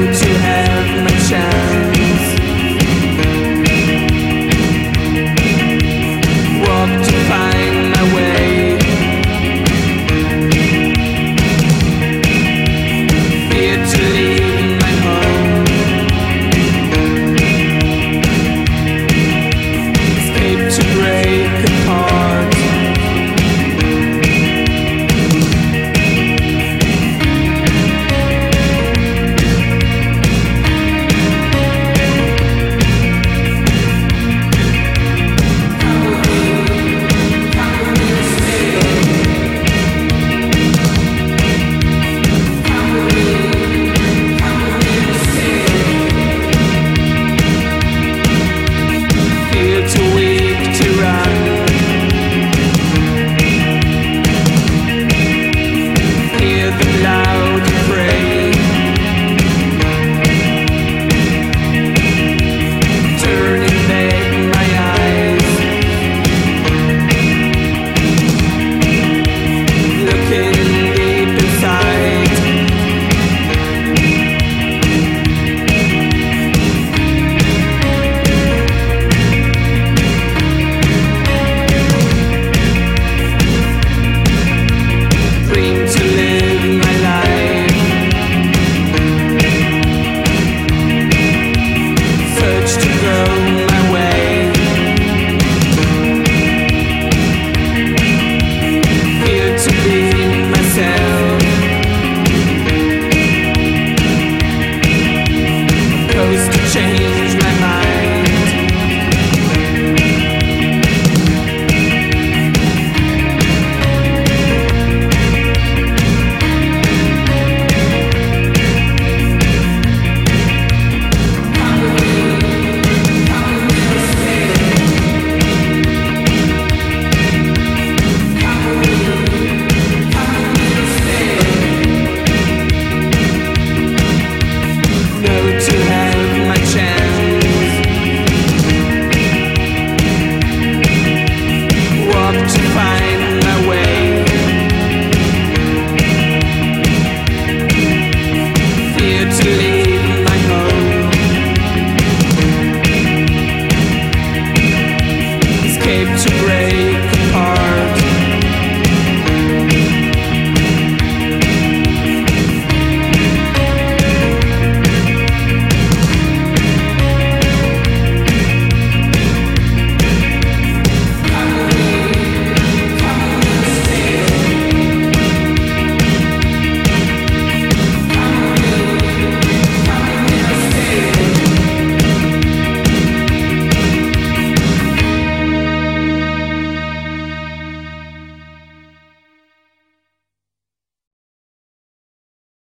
you to